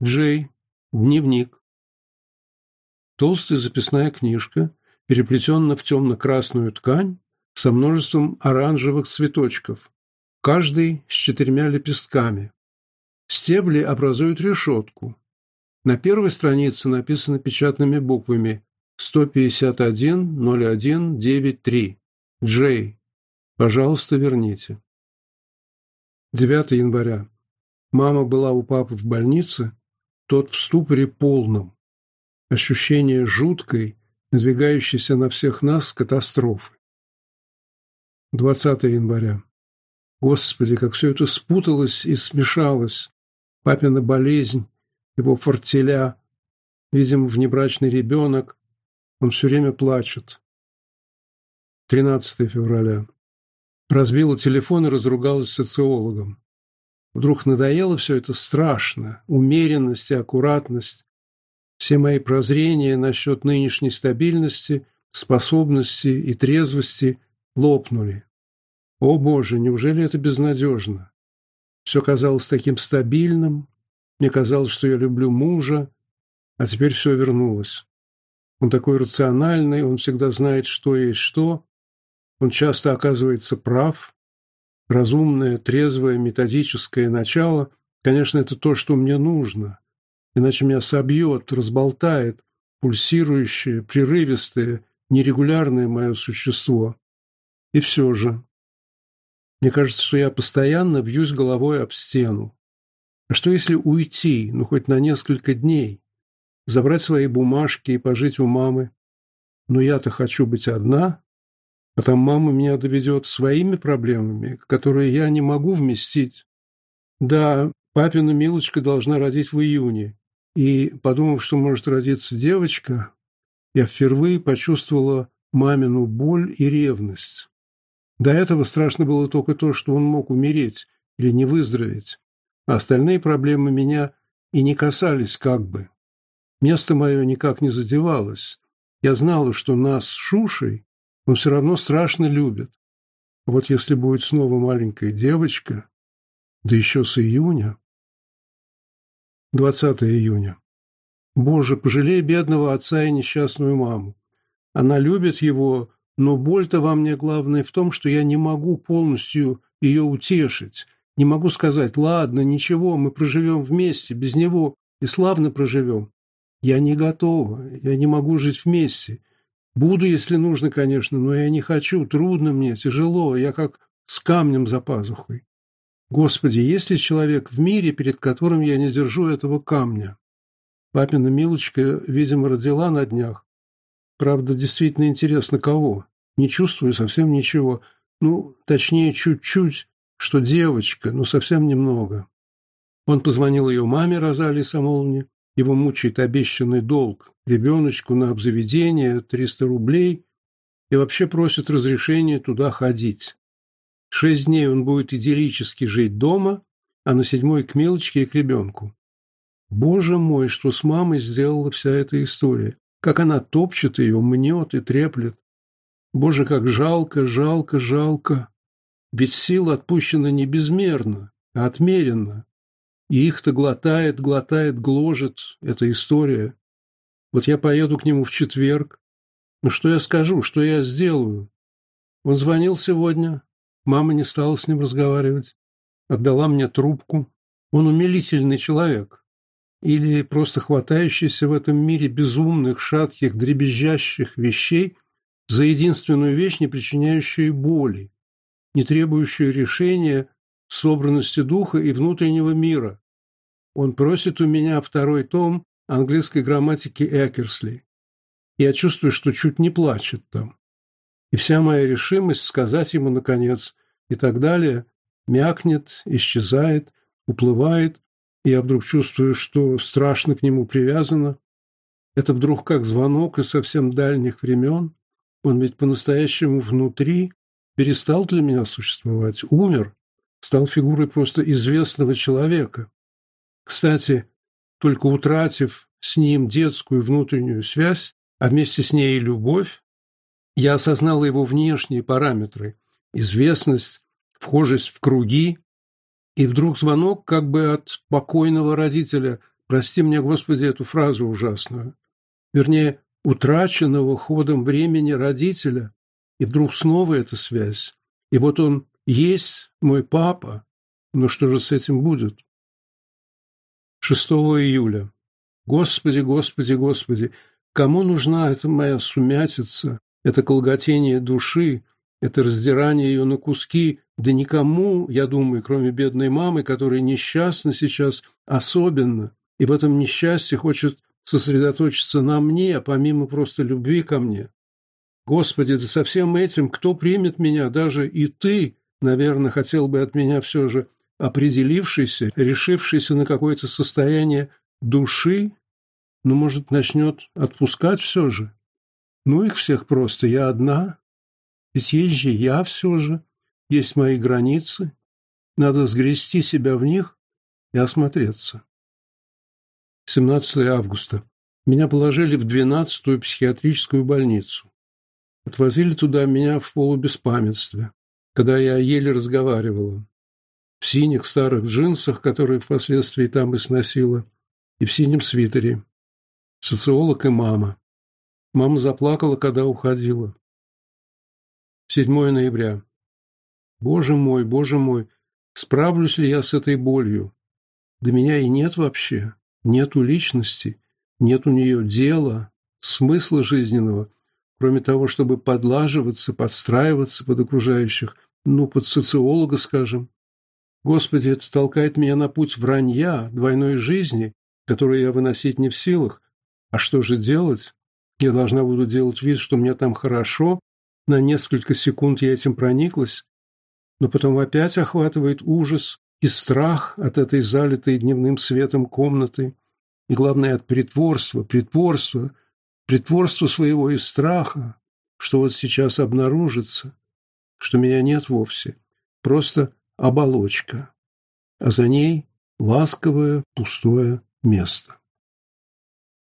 Джей. Дневник. Толстая записная книжка, переплетенная в темно-красную ткань со множеством оранжевых цветочков, каждый с четырьмя лепестками. Стебли образуют решетку. На первой странице написано печатными буквами 151-01-93. Джей. Пожалуйста, верните. 9 января. Мама была у папы в больнице тот в ступоре полном. Ощущение жуткой, надвигающейся на всех нас катастрофы. 20 января. Господи, как все это спуталось и смешалось. Папина болезнь, его фортеля, видим, внебрачный ребенок. Он все время плачет. 13 февраля. Разбила телефон и разругалась с социологом. Вдруг надоело все это страшно, умеренность и аккуратность, все мои прозрения насчет нынешней стабильности, способности и трезвости лопнули. О боже, неужели это безнадежно? Все казалось таким стабильным, мне казалось, что я люблю мужа, а теперь все вернулось. Он такой рациональный, он всегда знает, что есть что, он часто оказывается прав, разумное, трезвое, методическое начало, конечно, это то, что мне нужно. Иначе меня собьет, разболтает пульсирующее, прерывистое, нерегулярное мое существо. И все же. Мне кажется, что я постоянно бьюсь головой об стену. А что если уйти, ну хоть на несколько дней, забрать свои бумажки и пожить у мамы? Но я-то хочу быть одна, а там мама меня доведет своими проблемами, которые я не могу вместить. Да, папина Милочка должна родить в июне. И, подумав, что может родиться девочка, я впервые почувствовала мамину боль и ревность. До этого страшно было только то, что он мог умереть или не выздороветь. А остальные проблемы меня и не касались как бы. Место мое никак не задевалось. Я знала, что нас с Шушей он все равно страшно любит. А вот если будет снова маленькая девочка, да еще с июня... 20 июня. Боже, пожалей бедного отца и несчастную маму. Она любит его, но боль-то во мне главная в том, что я не могу полностью ее утешить, не могу сказать «Ладно, ничего, мы проживем вместе, без него, и славно проживем». Я не готова, я не могу жить вместе, Буду, если нужно, конечно, но я не хочу, трудно мне, тяжело, я как с камнем за пазухой. Господи, есть ли человек в мире, перед которым я не держу этого камня? Папина Милочка, видимо, родила на днях. Правда, действительно интересно, кого? Не чувствую совсем ничего. Ну, точнее, чуть-чуть, что девочка, но совсем немного. Он позвонил ее маме Розалии Самоловне, его мучает обещанный долг, ребеночку на обзаведение 300 рублей и вообще просит разрешения туда ходить. Шесть дней он будет идиллически жить дома, а на седьмой к мелочке и к ребенку. Боже мой, что с мамой сделала вся эта история. Как она топчет ее, мнет и треплет. Боже, как жалко, жалко, жалко. Ведь сила отпущена не безмерно, а отмеренно, и их-то глотает, глотает, гложет эта история. Вот я поеду к нему в четверг. Ну что я скажу, что я сделаю? Он звонил сегодня. Мама не стала с ним разговаривать. Отдала мне трубку. Он умилительный человек. Или просто хватающийся в этом мире безумных, шатких, дребезжащих вещей за единственную вещь, не причиняющую боли, не требующую решения собранности духа и внутреннего мира. Он просит у меня второй том английской грамматики Экерсли. Я чувствую, что чуть не плачет там. И вся моя решимость сказать ему, наконец, и так далее, мякнет, исчезает, уплывает, и я вдруг чувствую, что страшно к нему привязано. Это вдруг как звонок из совсем дальних времен. Он ведь по-настоящему внутри перестал для меня существовать, умер стал фигурой просто известного человека. Кстати, только утратив с ним детскую внутреннюю связь, а вместе с ней и любовь, я осознала его внешние параметры – известность, вхожесть в круги, и вдруг звонок как бы от покойного родителя, прости мне, Господи, эту фразу ужасную, вернее, утраченного ходом времени родителя, и вдруг снова эта связь. И вот он есть мой папа, но что же с этим будет? 6 июля. Господи, Господи, Господи, кому нужна эта моя сумятица, это колготение души, это раздирание ее на куски, да никому, я думаю, кроме бедной мамы, которая несчастна сейчас особенно, и в этом несчастье хочет сосредоточиться на мне, а помимо просто любви ко мне. Господи, да со всем этим кто примет меня, даже и ты, наверное, хотел бы от меня все же определившийся, решившийся на какое-то состояние души, ну, может, начнет отпускать все же. Ну, их всех просто, я одна. Ведь есть же я все же, есть мои границы. Надо сгрести себя в них и осмотреться. 17 августа. Меня положили в 12-ю психиатрическую больницу. Отвозили туда меня в полубеспамятстве когда я еле разговаривала. В синих старых джинсах, которые впоследствии там и сносила, и в синем свитере. Социолог и мама. Мама заплакала, когда уходила. 7 ноября. Боже мой, боже мой, справлюсь ли я с этой болью? Да меня и нет вообще. Нету личности, нет у нее дела, смысла жизненного, кроме того, чтобы подлаживаться, подстраиваться под окружающих – ну, под социолога, скажем. Господи, это толкает меня на путь вранья, двойной жизни, которую я выносить не в силах. А что же делать? Я должна буду делать вид, что мне там хорошо. На несколько секунд я этим прониклась. Но потом опять охватывает ужас и страх от этой залитой дневным светом комнаты. И главное, от притворства, притворства, притворства своего и страха, что вот сейчас обнаружится – что меня нет вовсе, просто оболочка, а за ней ласковое пустое место.